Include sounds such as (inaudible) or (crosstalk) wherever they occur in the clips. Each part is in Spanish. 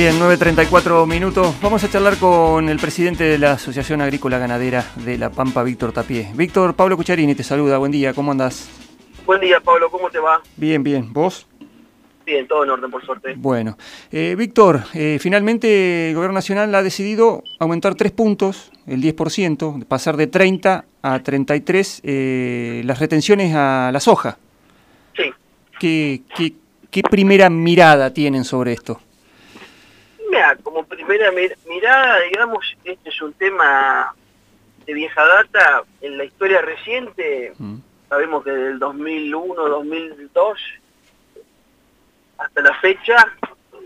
Bien, 9.34 minutos. Vamos a charlar con el presidente de la Asociación Agrícola Ganadera de La Pampa, Víctor Tapié. Víctor, Pablo Cucharini te saluda. Buen día, ¿cómo andas? Buen día, Pablo, ¿cómo te va? Bien, bien. ¿Vos? Bien, todo en orden, por suerte. Bueno. Eh, Víctor, eh, finalmente el Gobierno Nacional ha decidido aumentar tres puntos, el 10%, pasar de 30 a 33 eh, las retenciones a la soja. Sí. ¿Qué, qué, qué primera mirada tienen sobre esto? Mira, como primera mir- mirada, digamos, este es un tema de vieja data. En la historia reciente, Mm. sabemos que del 2001, 2002, hasta la fecha,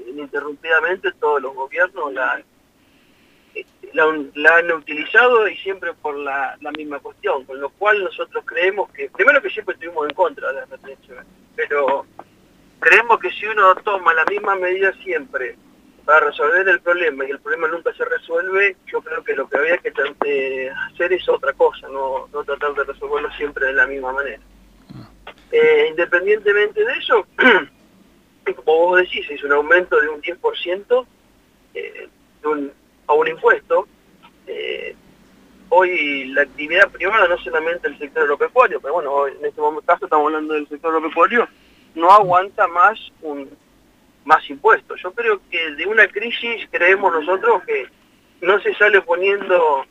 ininterrumpidamente todos los gobiernos la, este, la, la han utilizado y siempre por la, la misma cuestión, con lo cual nosotros creemos que, primero que siempre estuvimos en contra de retenciones, pero creemos que si uno toma la misma medida siempre para resolver el problema y el problema nunca se resuelve, yo creo que lo que había que eh, hacer es otra cosa, no, no tratar de resolverlo siempre de la misma manera. Eh, independientemente de eso, (clears throat) como vos decís, es un aumento de un 10% eh, de un- a un impuesto. Hoy la actividad privada, no solamente el sector agropecuario, pero bueno, en este momento caso estamos hablando del sector agropecuario, no aguanta más un más impuestos. Yo creo que de una crisis creemos nosotros que no se sale poniendo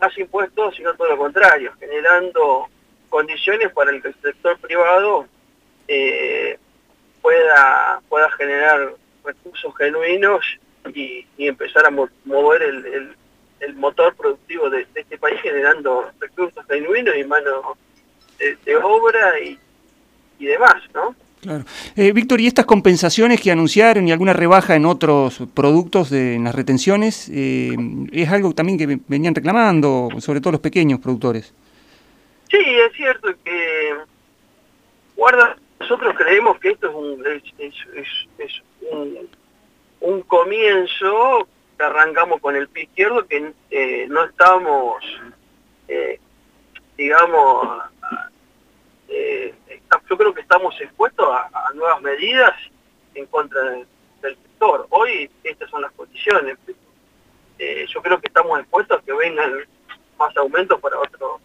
más impuestos, sino todo lo contrario, generando condiciones para que el sector privado eh, pueda, pueda generar recursos genuinos y, empezar a mo- mover el, motor productivo de, este país generando recursos genuinos y mano de, de obra y, y demás, ¿no? Claro. Eh, Víctor, ¿y estas compensaciones que anunciaron y alguna rebaja en otros productos de, en las retenciones, eh, es algo también que venían reclamando, sobre todo los pequeños productores? Sí, es cierto que guarda, nosotros creemos que esto es un, comienzo que arrancamos con el pie izquierdo que eh, no estamos, eh, digamos, yo creo que estamos expuestos a, nuevas medidas en contra del, sector. Hoy estas son las condiciones. Eh, yo creo que estamos expuestos a que vengan más aumentos para otro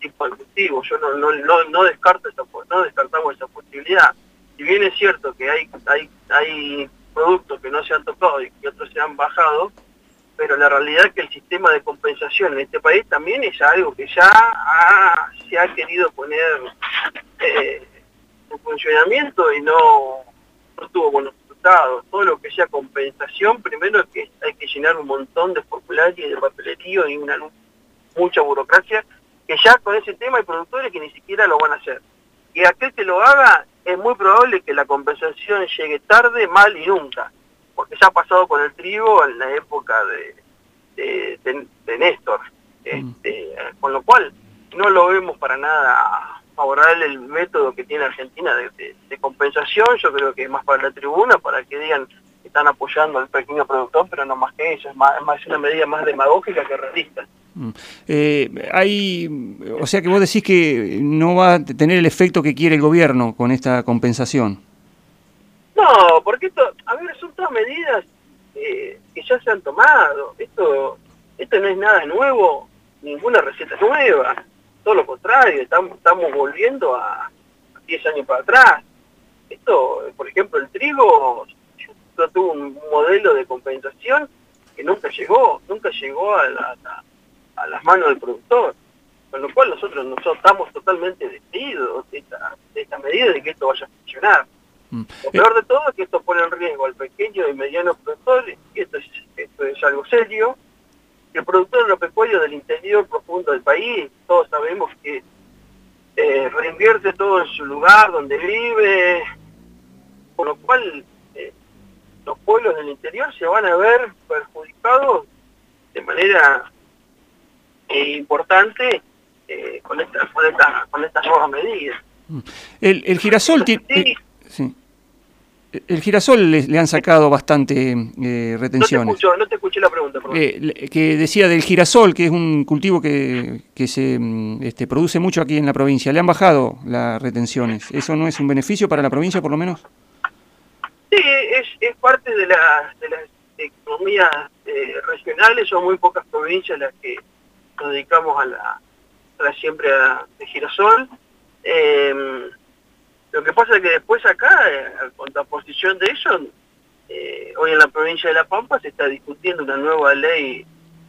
tipo de cultivos. Yo no, no, no, no descarto esa, no descartamos esa posibilidad. Si bien es cierto que hay, hay, hay productos que no se han tocado y que otros se han bajado, pero la realidad es que el sistema de compensación en este país también es algo que ya se ha querido poner (laughs) eh, en funcionamiento y no, no tuvo buenos resultados. Todo lo que sea compensación, primero es que hay que llenar un montón de formularios y de papelerío y una mucha burocracia, que ya con ese tema hay productores que ni siquiera lo van a hacer. Y aquel que lo haga, es muy probable que la compensación llegue tarde, mal y nunca. Porque ya ha pasado con el trigo en la época de, de, de- de Néstor. Este, Con lo cual, no lo vemos para nada favorable el método que tiene Argentina de, de- de compensación. Yo creo que es más para la tribuna, para que digan que están apoyando al pequeño productor, pero no más que eso. Es, más, es más una medida más demagógica que realista. Mm. Eh, hay, o sea que vos decís que no va a tener el efecto que quiere el gobierno con esta compensación. No, porque esto, a ver, son todas medidas eh, que ya se han tomado. Esto, esto no es nada nuevo, ninguna receta nueva. Todo lo contrario, estamos, estamos volviendo a, a 10 años para atrás. Esto, por ejemplo, el trigo yo tuvo un modelo de compensación que nunca llegó, nunca llegó a, la- a- a las manos del productor. Con lo cual nosotros, nosotros estamos totalmente decididos de esta, de esta medida de que esto vaya a funcionar. Mm. Lo peor de todo es que esto pone en riesgo al pequeño y mediano productor, y esto es, esto es algo serio. El productor agropecuario del interior profundo del país, todos sabemos que eh, reinvierte todo en su lugar donde vive, con lo cual eh, los pueblos del interior se van a ver perjudicados de manera eh, importante con, esta, con, esta- con estas nuevas medidas. El, el girasol tiene... Sí. Eh. El girasol le, le han sacado bastante eh, No te retenciones. escucho, no te escuché la pregunta, perdón. Eh, que decía del girasol, que es un cultivo que, que se mm, este, produce mucho aquí en la provincia. Le han bajado las retenciones. ¿Eso no es un beneficio para la provincia, por lo menos? Sí, es, es parte de, la- de las economías eh, regionales, son muy pocas provincias las que nos dedicamos a la, a la siembra de girasol. Em, lo que pasa es que después acá, eh, a contraposición de eso, eh, hoy en la provincia de La Pampa se está discutiendo una nueva ley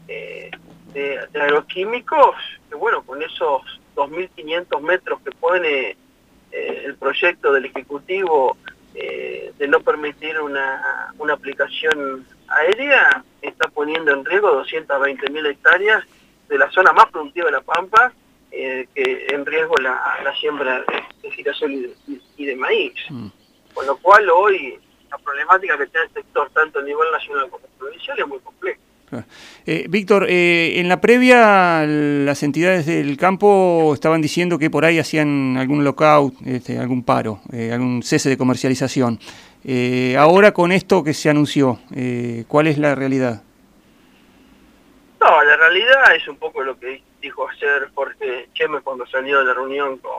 de, de, agroquímicos, que bueno, con esos 2.500 metros que pone el proyecto del Ejecutivo eh, de no permitir una, una aplicación aérea, está poniendo en riesgo 220.000 hectáreas de la zona más productiva de La Pampa, eh, que en riesgo la, la siembra de, girasol y de, maíz. Mm. Con lo cual hoy la problemática que tiene el sector, tanto a nivel nacional como provincial, es muy compleja. Eh, Víctor, eh, en la previa las entidades del campo estaban diciendo que por ahí hacían algún lockout, este, algún paro, eh, algún cese de comercialización. ahora con esto que se anunció, ¿cuál es la realidad? No, la realidad es un poco lo que dijo ayer Jorge Cheme cuando salió de la reunión con,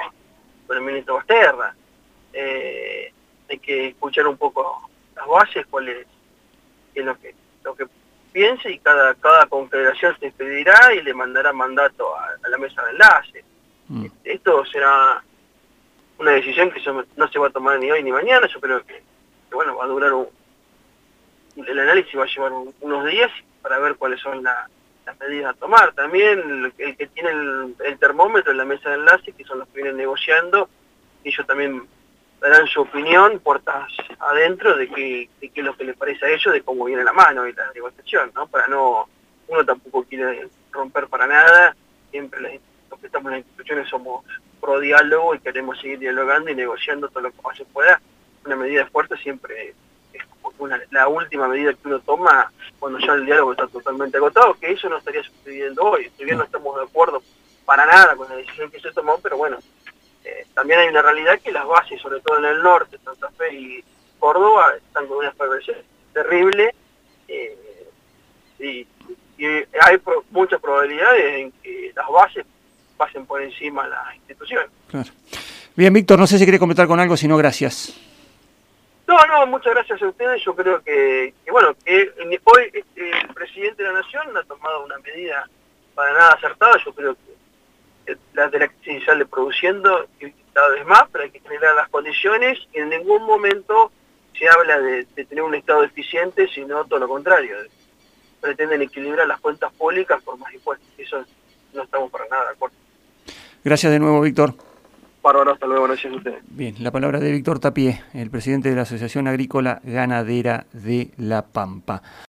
el ministro Basterra. hay que escuchar un poco las bases, cuál es, lo que lo que piense y cada, cada confederación se pedirá y le mandará mandato a, la mesa de enlace. Mm. Esto será una decisión que no se va a tomar ni hoy ni mañana, yo creo que, bueno, va a durar un, el análisis va a llevar unos días para ver cuáles son las medidas a tomar. También el, que tiene el, termómetro en la mesa de enlace, que son los que vienen negociando, ellos también darán su opinión puertas adentro de qué, de qué es lo que les parece a ellos, de cómo viene la mano y la negociación, ¿no? Para no, uno tampoco quiere romper para nada, siempre los que estamos en las instituciones somos pro diálogo y queremos seguir dialogando y negociando todo lo que más se pueda. Una medida de fuerza siempre la última medida que uno toma cuando ya el diálogo está totalmente agotado, que eso no estaría sucediendo hoy. Si bien no estamos de acuerdo para nada con la decisión que se tomó, pero bueno, eh, también hay una realidad que las bases, sobre todo en el norte, Santa Fe y Córdoba, están con una perversión terrible eh, y, hay muchas probabilidades en que las bases pasen por encima de las instituciones. Bien, Víctor, no sé si quiere comentar con algo, si no, gracias. No, no, muchas gracias a ustedes. Yo creo que, bueno, que hoy este, el presidente de la Nación ha tomado una medida para nada acertada. Yo creo que la de la se sale produciendo cada vez más, pero hay que generar las condiciones en ningún momento se habla de, tener un Estado eficiente, sino todo lo contrario. Pretenden equilibrar las cuentas públicas por más impuestos. Eso no estamos para nada de acuerdo. Gracias de nuevo, Víctor. Hasta luego, gracias a ustedes. Bien, la palabra de Víctor Tapié, el presidente de la Asociación Agrícola Ganadera de La Pampa.